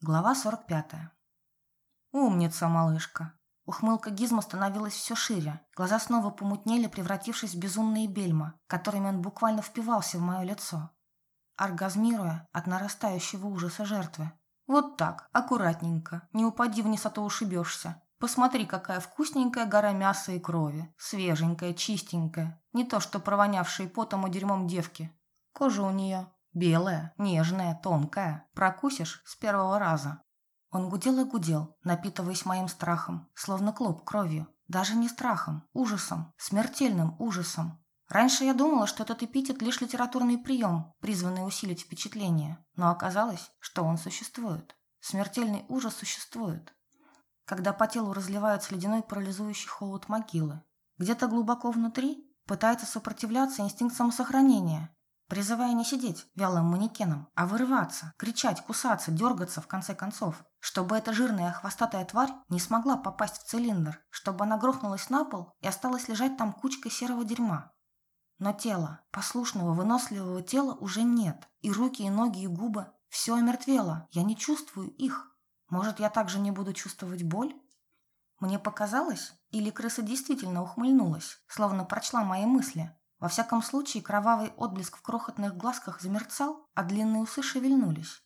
Глава 45. Умница, малышка. Ухмылка Гизма становилась все шире. Глаза снова помутнели, превратившись в безумные бельма, которыми он буквально впивался в мое лицо, оргазмируя от нарастающего ужаса жертвы. Вот так, аккуратненько, не упади вниз, а то ушибешься. Посмотри, какая вкусненькая гора мяса и крови. Свеженькая, чистенькая. Не то, что провонявшие потом и дерьмом девки. Кожа у нее Белая, нежная, тонкая. Прокусишь с первого раза. Он гудел и гудел, напитываясь моим страхом, словно клоп кровью. Даже не страхом, ужасом, смертельным ужасом. Раньше я думала, что этот эпитет лишь литературный прием, призванный усилить впечатление, но оказалось, что он существует. Смертельный ужас существует. Когда по телу разливается ледяной парализующий холод могилы. Где-то глубоко внутри пытается сопротивляться инстинкт самосохранения, призывая не сидеть вялым манекеном, а вырываться, кричать, кусаться, дергаться в конце концов, чтобы эта жирная хвостатая тварь не смогла попасть в цилиндр, чтобы она грохнулась на пол и осталась лежать там кучкой серого дерьма. Но тело, послушного, выносливого тела уже нет, и руки, и ноги, и губы – все омертвело, я не чувствую их. Может, я также не буду чувствовать боль? Мне показалось, или крыса действительно ухмыльнулась, словно прочла мои мысли, во всяком случае, кровавый отблеск в крохотных глазках замерцал, а длинные усы шевельнулись.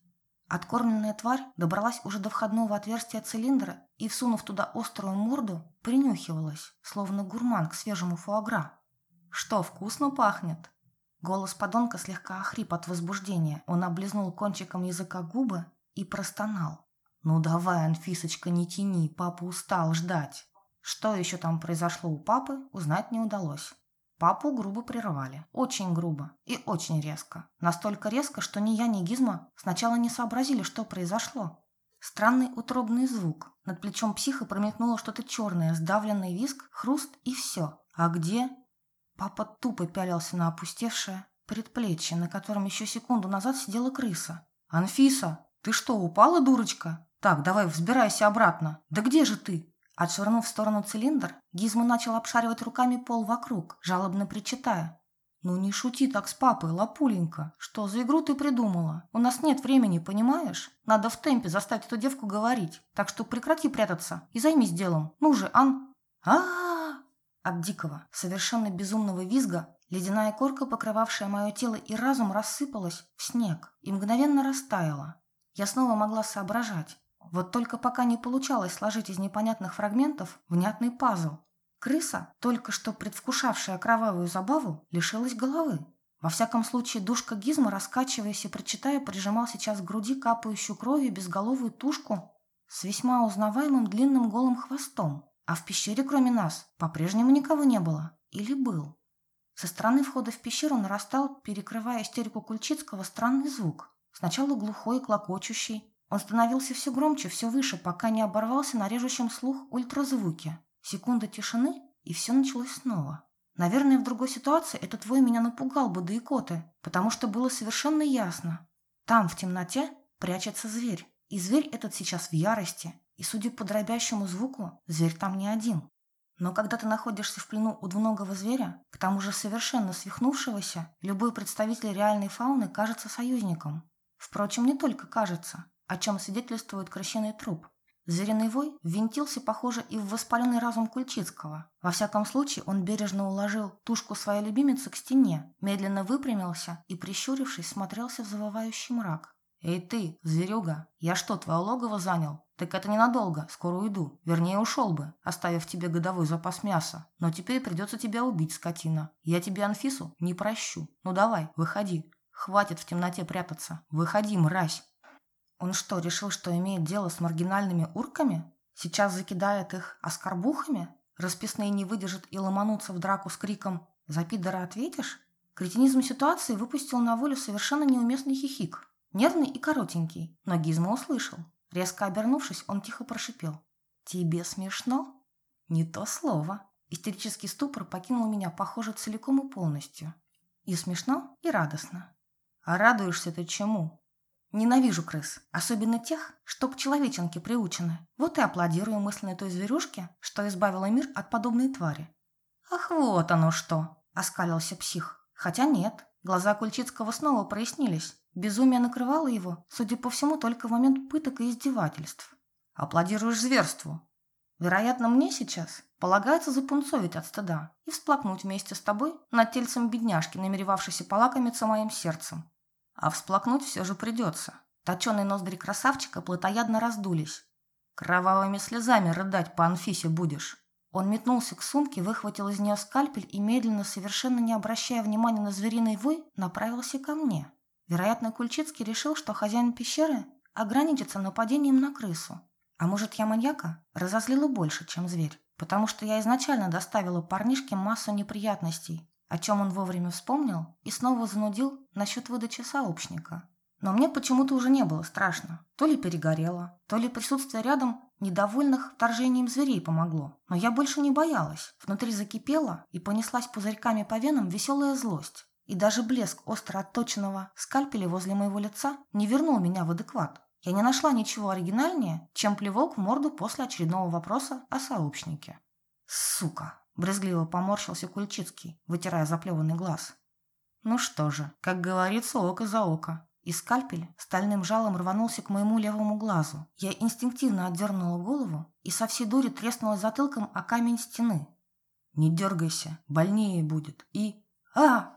Откормленная тварь добралась уже до входного отверстия цилиндра и, всунув туда острую морду, принюхивалась, словно гурман к свежему фуагра. «Что, вкусно пахнет?» Голос подонка слегка охрип от возбуждения. Он облизнул кончиком языка губы и простонал. «Ну давай, Анфисочка, не тяни, папа устал ждать». Что еще там произошло у папы, узнать не удалось. Папу грубо прервали. Очень грубо и очень резко. Настолько резко, что ни я, ни Гизма сначала не сообразили, что произошло. Странный утробный звук. Над плечом психа промелькнуло что-то черное, сдавленный виск, хруст и все. А где? Папа тупо пялился на опустевшее предплечье, на котором еще секунду назад сидела крыса. «Анфиса, ты что, упала, дурочка? Так, давай взбирайся обратно. Да где же ты?» Отшвырнув в сторону цилиндр, Гизма начал обшаривать руками пол вокруг, жалобно причитая. «Ну не шути так с папой, лапуленька. Что за игру ты придумала? У нас нет времени, понимаешь? Надо в темпе заставить эту девку говорить. Так что прекрати прятаться и займись делом. Ну же, Ан...» а, -а, -а, От дикого, совершенно безумного визга ледяная корка, покрывавшая мое тело и разум, рассыпалась в снег и мгновенно растаяла. Я снова могла соображать. Вот только пока не получалось сложить из непонятных фрагментов внятный пазл. Крыса, только что предвкушавшая кровавую забаву, лишилась головы. Во всяком случае, душка Гизма, раскачиваясь и прочитая, прижимал сейчас к груди капающую кровью безголовую тушку с весьма узнаваемым длинным голым хвостом. А в пещере, кроме нас, по-прежнему никого не было. Или был? Со стороны входа в пещеру нарастал, перекрывая истерику Кульчицкого, странный звук. Сначала глухой клокочущий, он становился все громче, все выше, пока не оборвался на режущем слух ультразвуке. Секунда тишины, и все началось снова. Наверное, в другой ситуации этот вой меня напугал бы до икоты, потому что было совершенно ясно. Там, в темноте, прячется зверь. И зверь этот сейчас в ярости. И, судя по дробящему звуку, зверь там не один. Но когда ты находишься в плену у двуногого зверя, к тому же совершенно свихнувшегося, любой представитель реальной фауны кажется союзником. Впрочем, не только кажется о чем свидетельствует крысиный труп. Звериный вой ввинтился, похоже, и в воспаленный разум Кульчицкого. Во всяком случае, он бережно уложил тушку своей любимицы к стене, медленно выпрямился и, прищурившись, смотрелся в завывающий мрак. «Эй ты, зверюга, я что, твое логово занял? Так это ненадолго, скоро уйду. Вернее, ушел бы, оставив тебе годовой запас мяса. Но теперь придется тебя убить, скотина. Я тебе Анфису не прощу. Ну давай, выходи. Хватит в темноте прятаться. Выходи, мразь!» Он что, решил, что имеет дело с маргинальными урками? Сейчас закидает их оскорбухами? Расписные не выдержат и ломанутся в драку с криком «За пидора ответишь?» Кретинизм ситуации выпустил на волю совершенно неуместный хихик. Нервный и коротенький, но Гизмо услышал. Резко обернувшись, он тихо прошипел. «Тебе смешно?» «Не то слово». Истерический ступор покинул меня, похоже, целиком и полностью. И смешно, и радостно. «А радуешься ты чему?» Ненавижу крыс, особенно тех, что к человеченке приучены. Вот и аплодирую мысленно той зверюшке, что избавила мир от подобной твари. «Ах, вот оно что!» – оскалился псих. Хотя нет, глаза Кульчицкого снова прояснились. Безумие накрывало его, судя по всему, только в момент пыток и издевательств. «Аплодируешь зверству?» «Вероятно, мне сейчас полагается запунцовить от стыда и всплакнуть вместе с тобой над тельцем бедняжки, намеревавшейся полакомиться моим сердцем. А всплакнуть все же придется». Точеные ноздри красавчика плотоядно раздулись. «Кровавыми слезами рыдать по Анфисе будешь». Он метнулся к сумке, выхватил из нее скальпель и медленно, совершенно не обращая внимания на звериный вой, направился ко мне. Вероятно, Кульчицкий решил, что хозяин пещеры ограничится нападением на крысу. А может, я маньяка разозлила больше, чем зверь, потому что я изначально доставила парнишке массу неприятностей, о чем он вовремя вспомнил и снова занудил насчет выдачи сообщника. Но мне почему-то уже не было страшно. То ли перегорело, то ли присутствие рядом недовольных вторжением зверей помогло. Но я больше не боялась. Внутри закипела и понеслась пузырьками по венам веселая злость. И даже блеск остро отточенного скальпеля возле моего лица не вернул меня в адекват. Я не нашла ничего оригинальнее, чем плевок в морду после очередного вопроса о сообщнике. «Сука!» – брезгливо поморщился Кульчицкий, вытирая заплеванный глаз. «Ну что же, как говорится, око за око. И скальпель стальным жалом рванулся к моему левому глазу. Я инстинктивно отдернула голову и со всей дури треснула затылком о камень стены. «Не дергайся, больнее будет. И... а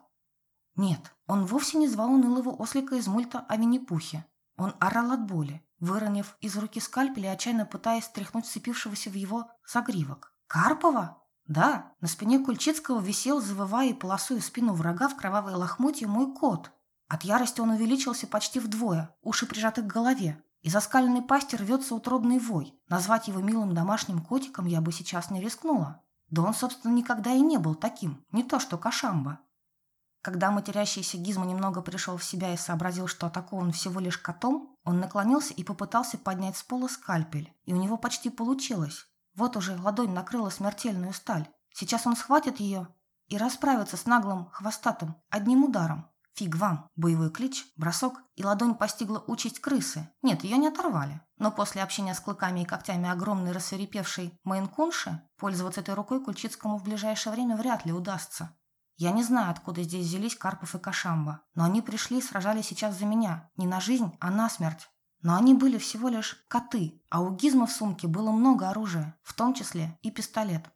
Нет, он вовсе не звал унылого ослика из мульта о Винни-Пухе. Он орал от боли, выронив из руки скальпеля отчаянно пытаясь стряхнуть сцепившегося в его загривок. «Карпова?» Да, на спине Кульчицкого висел, завывая и полосуя спину врага в кровавой лохмотье мой кот. От ярости он увеличился почти вдвое, уши прижаты к голове. Из оскаленной пасти рвется утробный вой. Назвать его милым домашним котиком я бы сейчас не рискнула. Да он, собственно, никогда и не был таким, не то что Кашамба. Когда матерящийся Гизма немного пришел в себя и сообразил, что атакован всего лишь котом, он наклонился и попытался поднять с пола скальпель. И у него почти получилось. Вот уже ладонь накрыла смертельную сталь. Сейчас он схватит ее и расправится с наглым хвостатым одним ударом. Фиг вам, боевой клич, бросок, и ладонь постигла участь крысы. Нет, ее не оторвали. Но после общения с клыками и когтями огромной рассверепевшей мейнкунши пользоваться этой рукой Кульчицкому в ближайшее время вряд ли удастся. Я не знаю, откуда здесь взялись Карпов и Кашамба, но они пришли и сражались сейчас за меня. Не на жизнь, а на смерть. Но они были всего лишь коты, а у Гизма в сумке было много оружия, в том числе и пистолет.